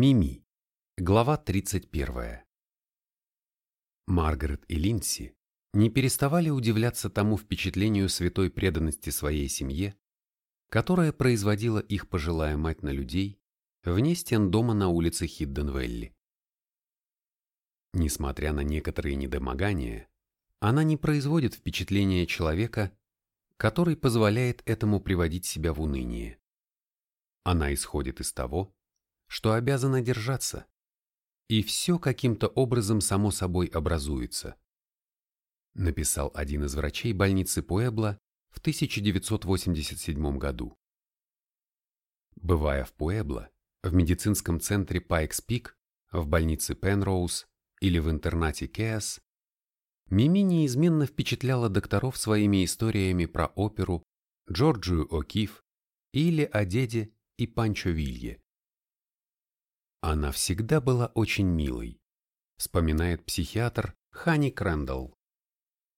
Мими. Глава 31. Маргарет и Линси не переставали удивляться тому впечатлению святой преданности своей семье, которое производила их пожилая мать на людей вне стен дома на улице Хидденвелли. Несмотря на некоторые недомогания, она не производит впечатления человека, который позволяет этому приводить себя в уныние. Она исходит из того, что обязана держаться, и все каким-то образом само собой образуется. Написал один из врачей больницы Пуэбла в 1987 году. Бывая в Пуэбло, в медицинском центре Пайкс-Пик, в больнице Пенроуз или в интернате Кеас, Мими неизменно впечатляла докторов своими историями про оперу, Джорджию О'Кифф или о деде и Панчо Вилье. Она всегда была очень милой, вспоминает психиатр Хани Крэндалл,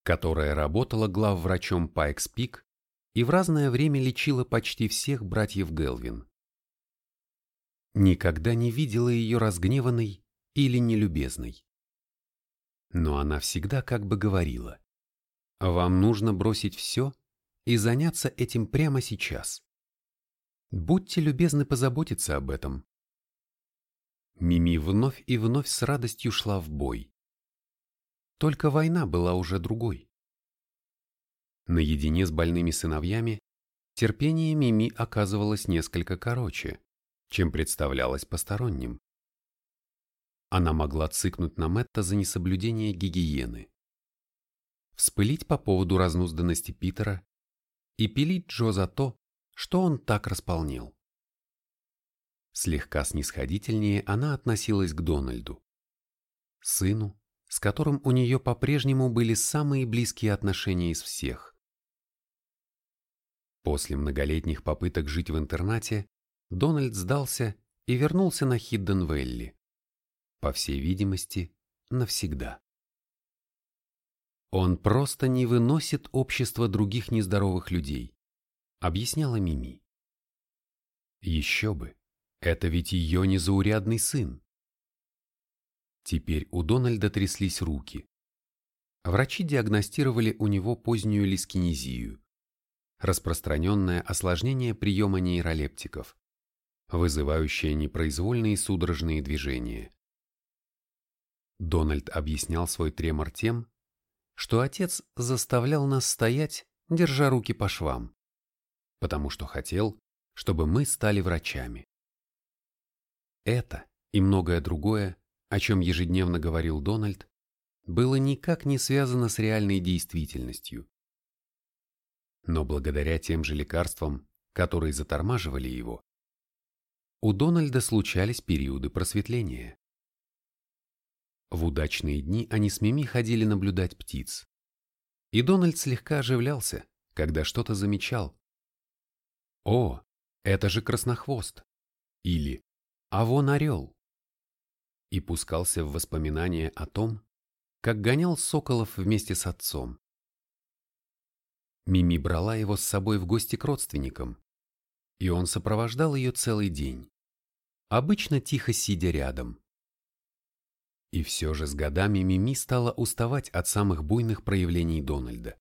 которая работала главврачом Пайкс Пик и в разное время лечила почти всех братьев Гелвин. Никогда не видела ее разгневанной или нелюбезной. Но она всегда как бы говорила, «Вам нужно бросить все и заняться этим прямо сейчас. Будьте любезны позаботиться об этом, Мими вновь и вновь с радостью шла в бой. Только война была уже другой. Наедине с больными сыновьями терпение Мими оказывалось несколько короче, чем представлялось посторонним. Она могла цыкнуть на Мэтта за несоблюдение гигиены, вспылить по поводу разнузданности Питера и пилить Джо за то, что он так располнел. Слегка снисходительнее она относилась к Дональду. Сыну, с которым у нее по-прежнему были самые близкие отношения из всех. После многолетних попыток жить в интернате, Дональд сдался и вернулся на Хидденвелли. По всей видимости, навсегда. Он просто не выносит общество других нездоровых людей, объясняла Мими. Еще бы. Это ведь ее незаурядный сын. Теперь у Дональда тряслись руки. Врачи диагностировали у него позднюю лискинезию, распространенное осложнение приема нейролептиков, вызывающее непроизвольные судорожные движения. Дональд объяснял свой тремор тем, что отец заставлял нас стоять, держа руки по швам, потому что хотел, чтобы мы стали врачами. Это и многое другое, о чем ежедневно говорил Дональд, было никак не связано с реальной действительностью. Но благодаря тем же лекарствам, которые затормаживали его, у Дональда случались периоды просветления. В удачные дни они с Мими ходили наблюдать птиц. И Дональд слегка оживлялся, когда что-то замечал. «О, это же краснохвост!» Или а вон орел. И пускался в воспоминания о том, как гонял соколов вместе с отцом. Мими брала его с собой в гости к родственникам, и он сопровождал ее целый день, обычно тихо сидя рядом. И все же с годами Мими стала уставать от самых буйных проявлений Дональда.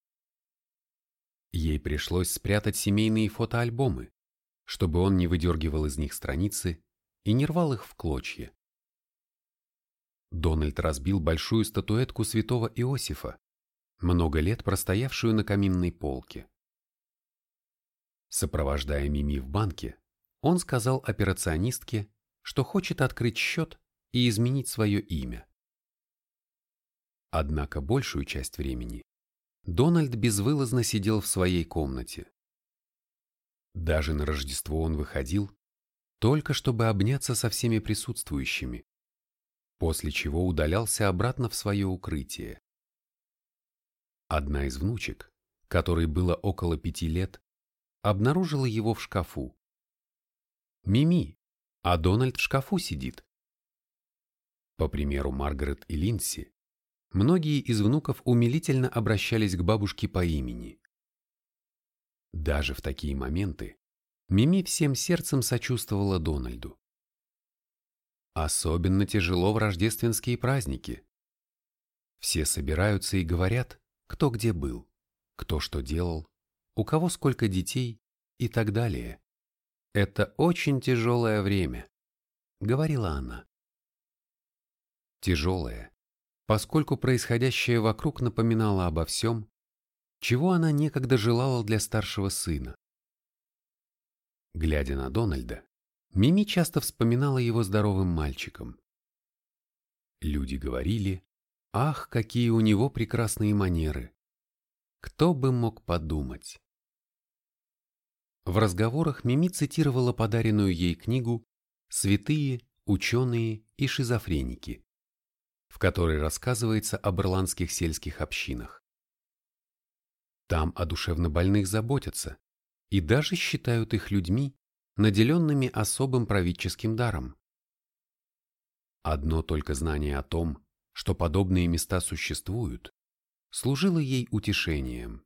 Ей пришлось спрятать семейные фотоальбомы, чтобы он не выдергивал из них страницы и не рвал их в клочья. Дональд разбил большую статуэтку святого Иосифа, много лет простоявшую на каминной полке. Сопровождая Мими в банке, он сказал операционистке, что хочет открыть счет и изменить свое имя. Однако большую часть времени Дональд безвылазно сидел в своей комнате. Даже на Рождество он выходил только чтобы обняться со всеми присутствующими, после чего удалялся обратно в свое укрытие. Одна из внучек, которой было около пяти лет, обнаружила его в шкафу. «Мими, а Дональд в шкафу сидит». По примеру Маргарет и Линси, многие из внуков умилительно обращались к бабушке по имени. Даже в такие моменты Мими всем сердцем сочувствовала Дональду. Особенно тяжело в рождественские праздники. Все собираются и говорят, кто где был, кто что делал, у кого сколько детей и так далее. Это очень тяжелое время, говорила она. Тяжелое, поскольку происходящее вокруг напоминало обо всем, чего она некогда желала для старшего сына. Глядя на Дональда, Мими часто вспоминала его здоровым мальчиком. Люди говорили, ах, какие у него прекрасные манеры. Кто бы мог подумать? В разговорах Мими цитировала подаренную ей книгу «Святые, ученые и шизофреники», в которой рассказывается об ирландских сельских общинах. Там о душевнобольных заботятся и даже считают их людьми, наделенными особым правительским даром. Одно только знание о том, что подобные места существуют, служило ей утешением.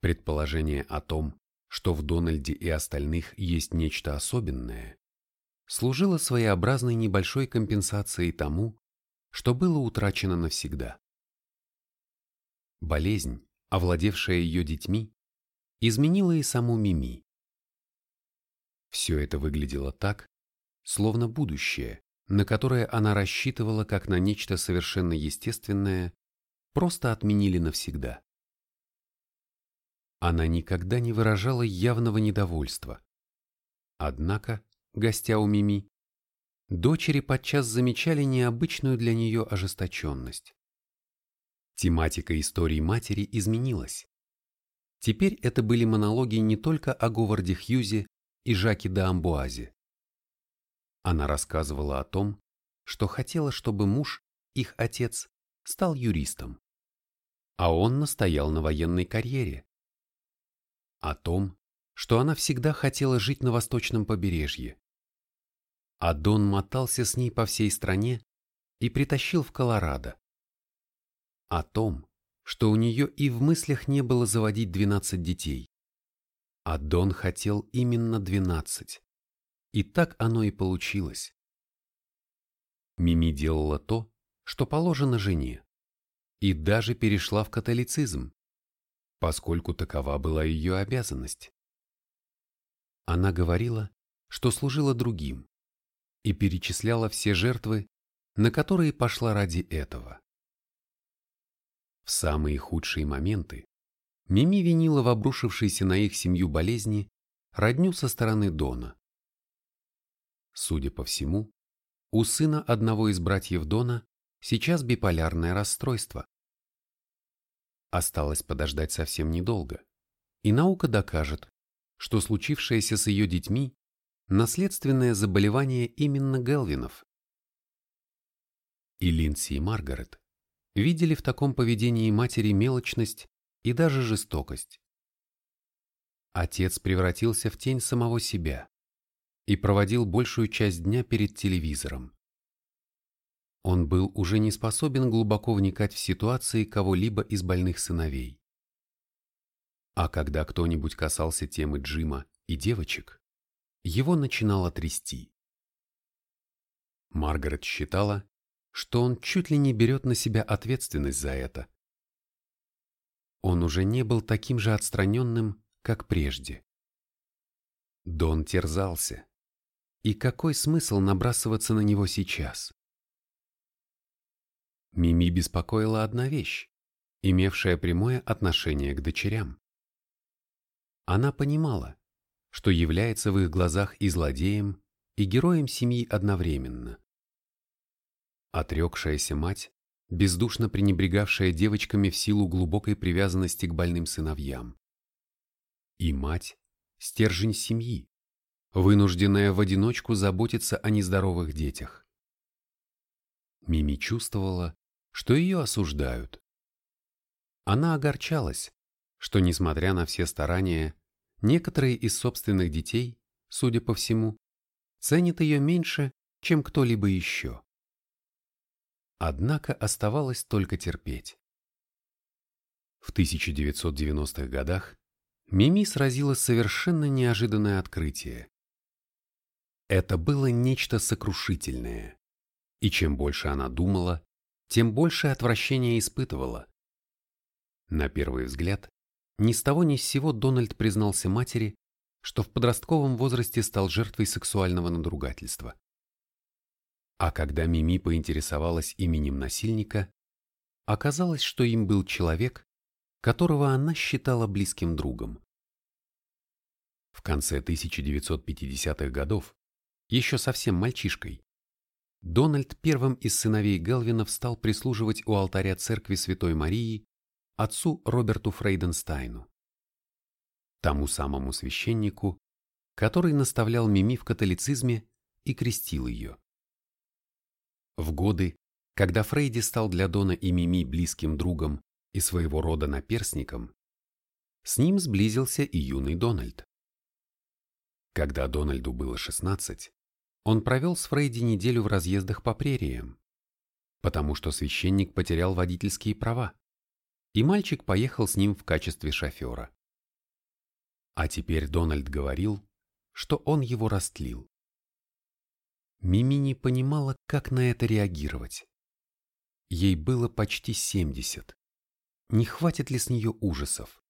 Предположение о том, что в Дональде и остальных есть нечто особенное, служило своеобразной небольшой компенсацией тому, что было утрачено навсегда. Болезнь, овладевшая ее детьми, изменила и саму Мими. Все это выглядело так, словно будущее, на которое она рассчитывала как на нечто совершенно естественное, просто отменили навсегда. Она никогда не выражала явного недовольства. Однако, гостя у Мими, дочери подчас замечали необычную для нее ожесточенность. Тематика истории матери изменилась. Теперь это были монологи не только о Говарде Хьюзе и Жаке де Амбуазе. Она рассказывала о том, что хотела, чтобы муж, их отец, стал юристом. А он настоял на военной карьере. О том, что она всегда хотела жить на восточном побережье. А Дон мотался с ней по всей стране и притащил в Колорадо. О том, что у нее и в мыслях не было заводить 12 детей. А Дон хотел именно двенадцать. И так оно и получилось. Мими делала то, что положено жене, и даже перешла в католицизм, поскольку такова была ее обязанность. Она говорила, что служила другим, и перечисляла все жертвы, на которые пошла ради этого. В самые худшие моменты Мими винила в обрушившейся на их семью болезни родню со стороны Дона. Судя по всему, у сына одного из братьев Дона сейчас биполярное расстройство. Осталось подождать совсем недолго, и наука докажет, что случившееся с ее детьми – наследственное заболевание именно Гелвинов. И Линдси и Маргарет видели в таком поведении матери мелочность и даже жестокость. Отец превратился в тень самого себя и проводил большую часть дня перед телевизором. Он был уже не способен глубоко вникать в ситуации кого-либо из больных сыновей. А когда кто-нибудь касался темы Джима и девочек, его начинало трясти. Маргарет считала, что он чуть ли не берет на себя ответственность за это. Он уже не был таким же отстраненным, как прежде. Дон терзался. И какой смысл набрасываться на него сейчас? Мими беспокоила одна вещь, имевшая прямое отношение к дочерям. Она понимала, что является в их глазах и злодеем, и героем семьи одновременно. Отрекшаяся мать бездушно пренебрегавшая девочками в силу глубокой привязанности к больным сыновьям. И мать – стержень семьи, вынужденная в одиночку заботиться о нездоровых детях. Мими чувствовала, что ее осуждают. Она огорчалась, что, несмотря на все старания, некоторые из собственных детей, судя по всему, ценят ее меньше, чем кто-либо еще. Однако оставалось только терпеть. В 1990-х годах Мими сразило совершенно неожиданное открытие. Это было нечто сокрушительное. И чем больше она думала, тем больше отвращения испытывала. На первый взгляд, ни с того ни с сего Дональд признался матери, что в подростковом возрасте стал жертвой сексуального надругательства. А когда Мими поинтересовалась именем насильника, оказалось, что им был человек, которого она считала близким другом. В конце 1950-х годов, еще совсем мальчишкой, Дональд первым из сыновей Гелвинов стал прислуживать у алтаря церкви Святой Марии отцу Роберту Фрейденстайну, тому самому священнику, который наставлял Мими в католицизме и крестил ее. В годы, когда Фрейди стал для Дона и Мими близким другом и своего рода наперсником, с ним сблизился и юный Дональд. Когда Дональду было 16, он провел с Фрейди неделю в разъездах по прериям, потому что священник потерял водительские права, и мальчик поехал с ним в качестве шофера. А теперь Дональд говорил, что он его растлил. Мими не понимала, как на это реагировать. Ей было почти 70. Не хватит ли с нее ужасов?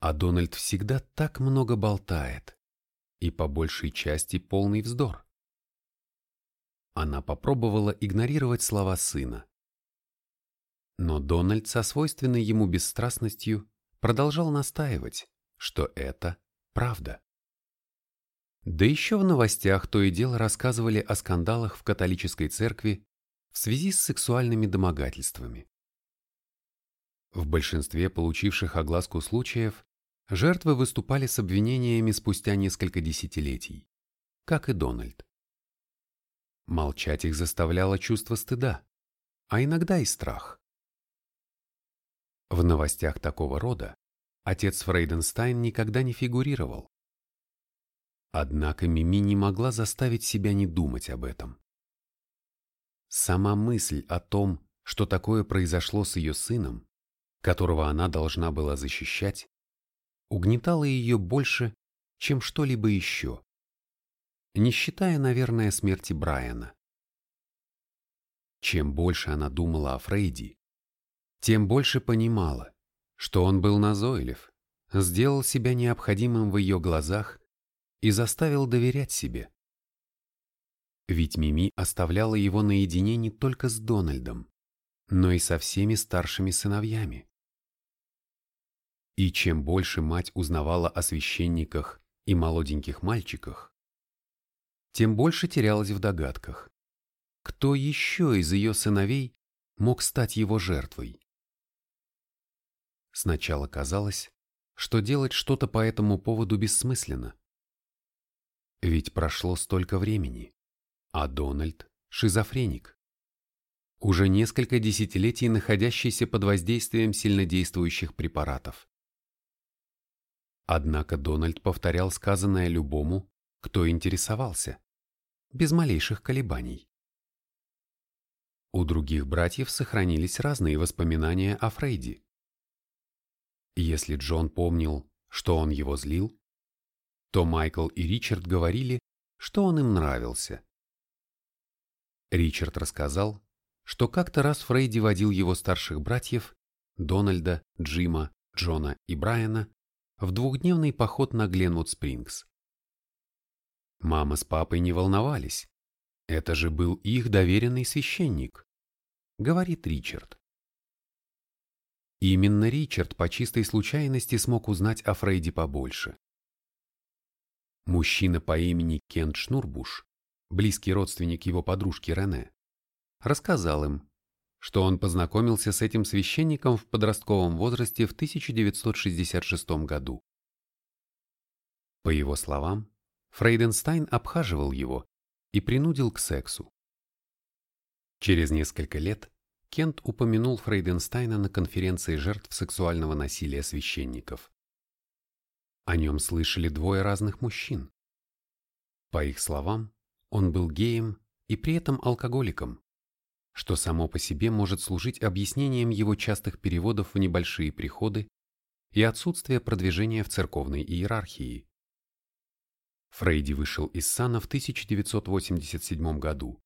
А Дональд всегда так много болтает. И по большей части полный вздор. Она попробовала игнорировать слова сына. Но Дональд со свойственной ему бесстрастностью продолжал настаивать, что это правда. Да еще в новостях то и дело рассказывали о скандалах в католической церкви в связи с сексуальными домогательствами. В большинстве получивших огласку случаев жертвы выступали с обвинениями спустя несколько десятилетий, как и Дональд. Молчать их заставляло чувство стыда, а иногда и страх. В новостях такого рода отец Фрейденстайн никогда не фигурировал. Однако Мими не могла заставить себя не думать об этом. Сама мысль о том, что такое произошло с ее сыном, которого она должна была защищать, угнетала ее больше, чем что-либо еще, не считая, наверное, смерти Брайана. Чем больше она думала о Фрейди, тем больше понимала, что он был назойлив, сделал себя необходимым в ее глазах и заставил доверять себе. Ведь Мими оставляла его наедине не только с Дональдом, но и со всеми старшими сыновьями. И чем больше мать узнавала о священниках и молоденьких мальчиках, тем больше терялась в догадках, кто еще из ее сыновей мог стать его жертвой. Сначала казалось, что делать что-то по этому поводу бессмысленно. Ведь прошло столько времени, а Дональд – шизофреник. Уже несколько десятилетий находящийся под воздействием сильнодействующих препаратов. Однако Дональд повторял сказанное любому, кто интересовался, без малейших колебаний. У других братьев сохранились разные воспоминания о Фрейди. Если Джон помнил, что он его злил, то Майкл и Ричард говорили, что он им нравился. Ричард рассказал, что как-то раз Фрейди водил его старших братьев, Дональда, Джима, Джона и Брайана, в двухдневный поход на Гленвуд-Спрингс. Мама с папой не волновались. Это же был их доверенный священник, говорит Ричард. Именно Ричард по чистой случайности смог узнать о Фрейде побольше. Мужчина по имени Кент Шнурбуш, близкий родственник его подружки Рене, рассказал им, что он познакомился с этим священником в подростковом возрасте в 1966 году. По его словам, Фрейденстайн обхаживал его и принудил к сексу. Через несколько лет Кент упомянул Фрейденстайна на конференции жертв сексуального насилия священников. О нем слышали двое разных мужчин. По их словам, он был геем и при этом алкоголиком, что само по себе может служить объяснением его частых переводов в небольшие приходы и отсутствия продвижения в церковной иерархии. Фрейди вышел из сана в 1987 году,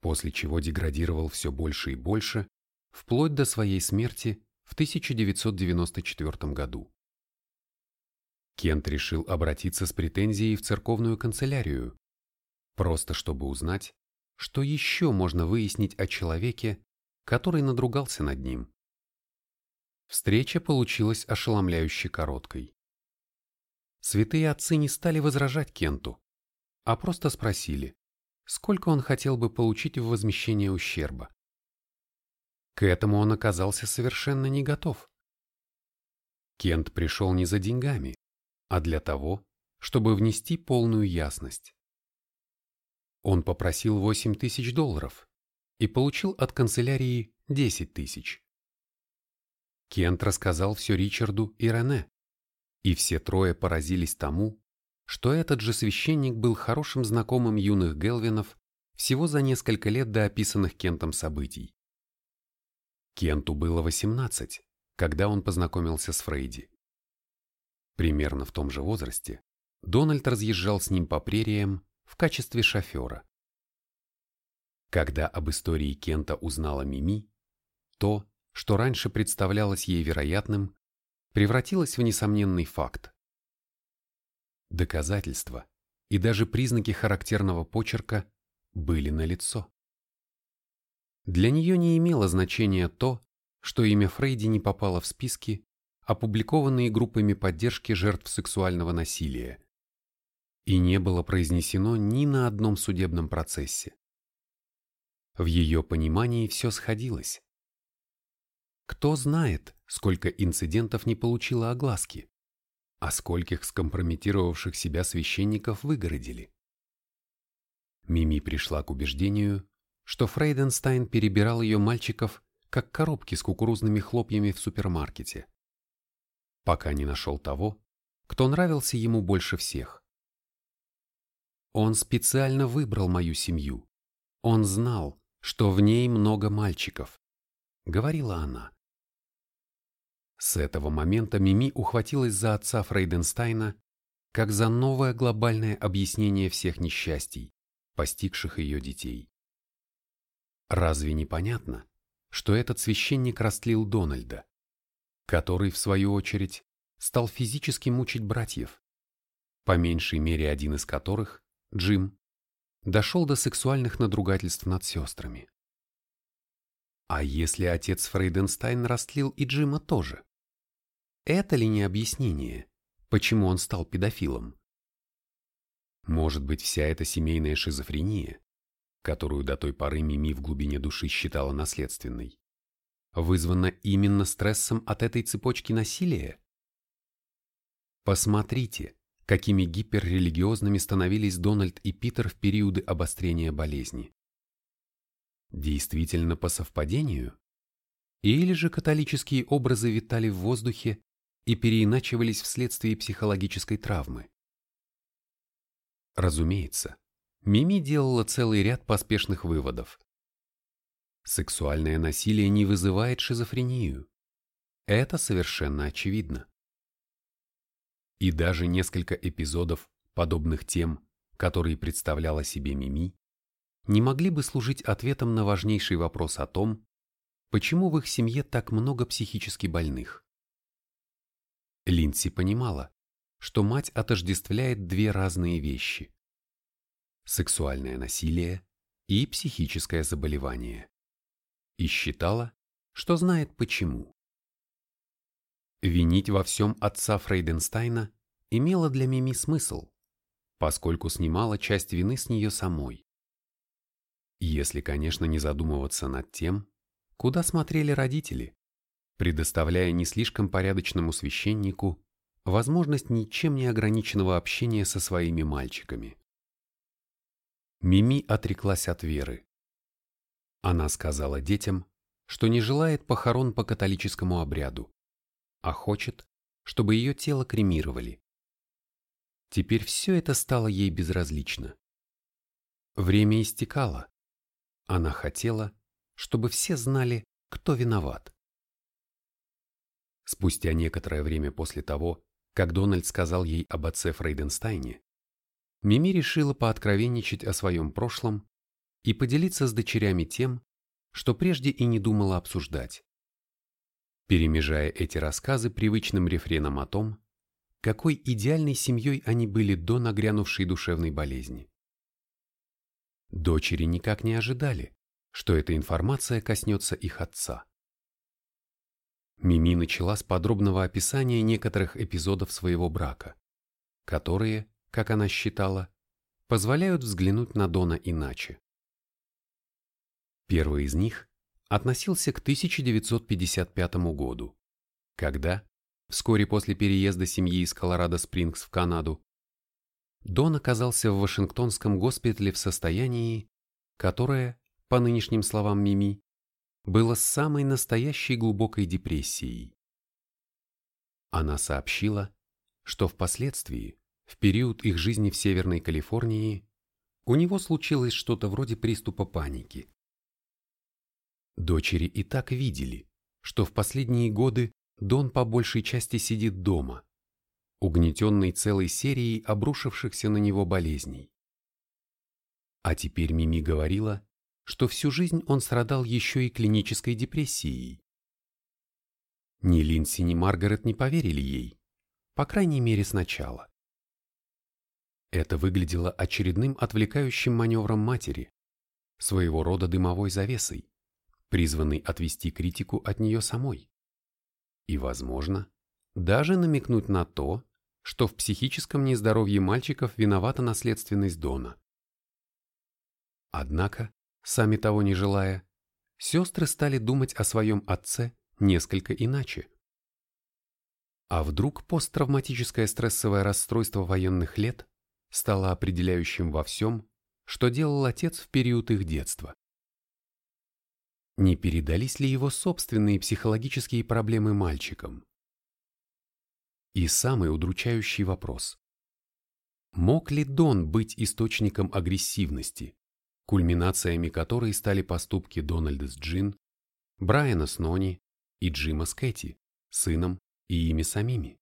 после чего деградировал все больше и больше, вплоть до своей смерти в 1994 году. Кент решил обратиться с претензией в церковную канцелярию, просто чтобы узнать, что еще можно выяснить о человеке, который надругался над ним. Встреча получилась ошеломляюще короткой. Святые отцы не стали возражать Кенту, а просто спросили, сколько он хотел бы получить в возмещение ущерба. К этому он оказался совершенно не готов. Кент пришел не за деньгами, а для того, чтобы внести полную ясность. Он попросил 8 тысяч долларов и получил от канцелярии 10 тысяч. Кент рассказал все Ричарду и Рене, и все трое поразились тому, что этот же священник был хорошим знакомым юных Гелвинов всего за несколько лет до описанных Кентом событий. Кенту было 18, когда он познакомился с Фрейди. Примерно в том же возрасте Дональд разъезжал с ним по прериям в качестве шофера. Когда об истории Кента узнала Мими, то, что раньше представлялось ей вероятным, превратилось в несомненный факт. Доказательства и даже признаки характерного почерка были налицо. Для нее не имело значения то, что имя Фрейди не попало в списки, опубликованные группами поддержки жертв сексуального насилия, и не было произнесено ни на одном судебном процессе. В ее понимании все сходилось. Кто знает, сколько инцидентов не получило огласки, а скольких скомпрометировавших себя священников выгородили. Мими пришла к убеждению, что Фрейденстайн перебирал ее мальчиков, как коробки с кукурузными хлопьями в супермаркете, пока не нашел того, кто нравился ему больше всех. Он специально выбрал мою семью. Он знал, что в ней много мальчиков, говорила она. С этого момента Мими ухватилась за отца Фрейденстайна как за новое глобальное объяснение всех несчастий, постигших ее детей. Разве не понятно, что этот священник растлил Дональда, который, в свою очередь, стал физически мучить братьев, по меньшей мере один из которых, Джим, дошел до сексуальных надругательств над сестрами. А если отец Фрейденстайн растлил и Джима тоже? Это ли не объяснение, почему он стал педофилом? Может быть, вся эта семейная шизофрения, которую до той поры Мими в глубине души считала наследственной, вызвана именно стрессом от этой цепочки насилия? Посмотрите, какими гиперрелигиозными становились Дональд и Питер в периоды обострения болезни. Действительно по совпадению? Или же католические образы витали в воздухе и переиначивались вследствие психологической травмы? Разумеется, Мими делала целый ряд поспешных выводов. Сексуальное насилие не вызывает шизофрению. Это совершенно очевидно. И даже несколько эпизодов, подобных тем, которые представляла себе Мими, не могли бы служить ответом на важнейший вопрос о том, почему в их семье так много психически больных. Линдси понимала, что мать отождествляет две разные вещи – сексуальное насилие и психическое заболевание. И считала, что знает почему. Винить во всем отца Фрейденстайна имело для Мими смысл, поскольку снимала часть вины с нее самой. Если, конечно, не задумываться над тем, куда смотрели родители, предоставляя не слишком порядочному священнику возможность ничем не ограниченного общения со своими мальчиками. Мими отреклась от веры. Она сказала детям, что не желает похорон по католическому обряду, а хочет, чтобы ее тело кремировали. Теперь все это стало ей безразлично. Время истекало. Она хотела, чтобы все знали, кто виноват. Спустя некоторое время после того, как Дональд сказал ей об отце Фрейденстайне, Мими решила пооткровенничать о своем прошлом и поделиться с дочерями тем, что прежде и не думала обсуждать, перемежая эти рассказы привычным рефреном о том, какой идеальной семьей они были до нагрянувшей душевной болезни. Дочери никак не ожидали, что эта информация коснется их отца. Мими начала с подробного описания некоторых эпизодов своего брака, которые, как она считала, позволяют взглянуть на Дона иначе. Первый из них относился к 1955 году, когда, вскоре после переезда семьи из Колорадо-Спрингс в Канаду, Дон оказался в Вашингтонском госпитале в состоянии, которое, по нынешним словам Мими, было самой настоящей глубокой депрессией. Она сообщила, что впоследствии, в период их жизни в Северной Калифорнии, у него случилось что-то вроде приступа паники. Дочери и так видели, что в последние годы Дон по большей части сидит дома, угнетенный целой серией обрушившихся на него болезней. А теперь Мими говорила, что всю жизнь он страдал еще и клинической депрессией. Ни Линси, ни Маргарет не поверили ей, по крайней мере сначала. Это выглядело очередным отвлекающим маневром матери, своего рода дымовой завесой, призванной отвести критику от нее самой. И, возможно, даже намекнуть на то, что в психическом нездоровье мальчиков виновата наследственность Дона. Однако, Сами того не желая, сестры стали думать о своем отце несколько иначе. А вдруг посттравматическое стрессовое расстройство военных лет стало определяющим во всем, что делал отец в период их детства? Не передались ли его собственные психологические проблемы мальчикам? И самый удручающий вопрос. Мог ли Дон быть источником агрессивности, кульминациями которой стали поступки Дональда с Джин, Брайана с Нони и Джима с Кэти, сыном и ими самими.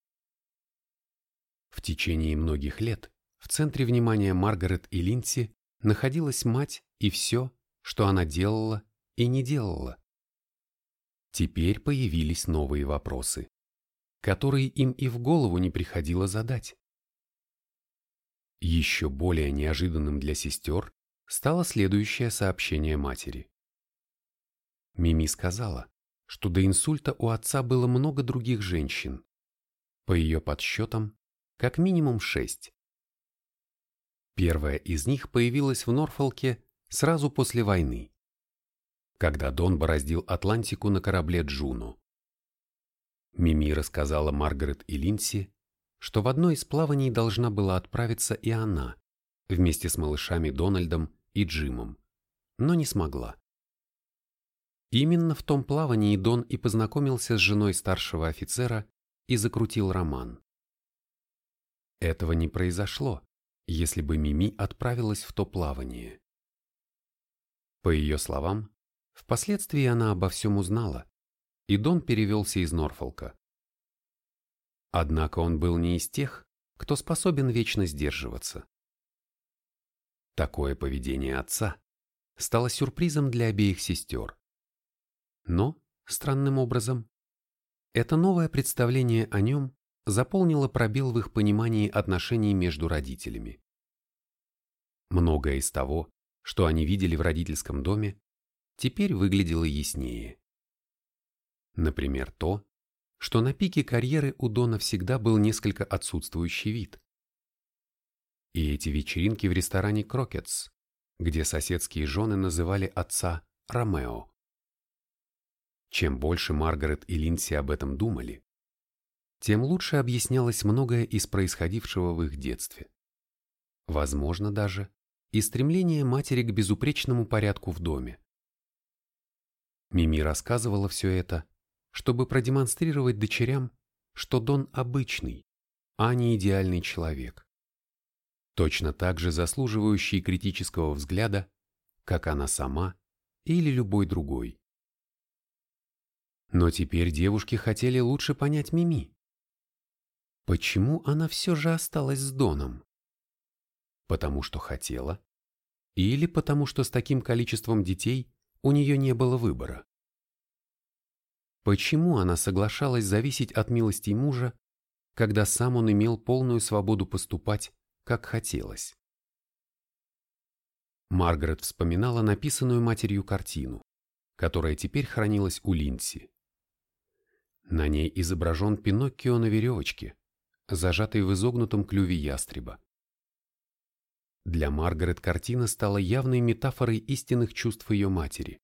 В течение многих лет в центре внимания Маргарет и Линси находилась мать и все, что она делала и не делала. Теперь появились новые вопросы, которые им и в голову не приходило задать. Еще более неожиданным для сестер стало следующее сообщение матери. Мими сказала, что до инсульта у отца было много других женщин. По ее подсчетам, как минимум шесть. Первая из них появилась в Норфолке сразу после войны, когда Дон бороздил Атлантику на корабле Джуно. Мими рассказала Маргарет и Линси, что в одно из плаваний должна была отправиться и она, вместе с малышами Дональдом и Джимом, но не смогла. Именно в том плавании Дон и познакомился с женой старшего офицера и закрутил роман. Этого не произошло, если бы Мими отправилась в то плавание. По ее словам, впоследствии она обо всем узнала, и Дон перевелся из Норфолка. Однако он был не из тех, кто способен вечно сдерживаться. Такое поведение отца стало сюрпризом для обеих сестер. Но, странным образом, это новое представление о нем заполнило пробел в их понимании отношений между родителями. Многое из того, что они видели в родительском доме, теперь выглядело яснее. Например, то, что на пике карьеры у Дона всегда был несколько отсутствующий вид. И эти вечеринки в ресторане Крокетс, где соседские жены называли отца Ромео. Чем больше Маргарет и Линдси об этом думали, тем лучше объяснялось многое из происходившего в их детстве. Возможно даже и стремление матери к безупречному порядку в доме. Мими рассказывала все это, чтобы продемонстрировать дочерям, что Дон обычный, а не идеальный человек точно так же заслуживающий критического взгляда, как она сама или любой другой. Но теперь девушки хотели лучше понять Мими. Почему она все же осталась с Доном? Потому что хотела? Или потому что с таким количеством детей у нее не было выбора? Почему она соглашалась зависеть от милости мужа, когда сам он имел полную свободу поступать, как хотелось? Маргарет вспоминала написанную матерью картину, которая теперь хранилась у Линси. На ней изображен Пиноккио на веревочке, зажатый в изогнутом клюве ястреба. Для Маргарет картина стала явной метафорой истинных чувств ее матери.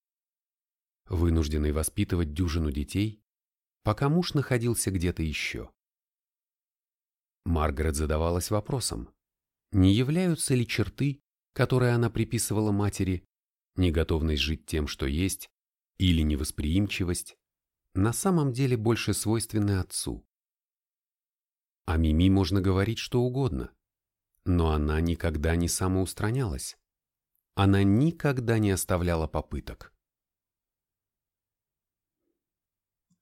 Вынужденной воспитывать дюжину детей, пока муж находился где-то еще. Маргарет задавалась вопросом, не являются ли черты, которые она приписывала матери, неготовность жить тем, что есть, или невосприимчивость, на самом деле больше свойственны отцу. О Мими можно говорить что угодно, но она никогда не самоустранялась. Она никогда не оставляла попыток.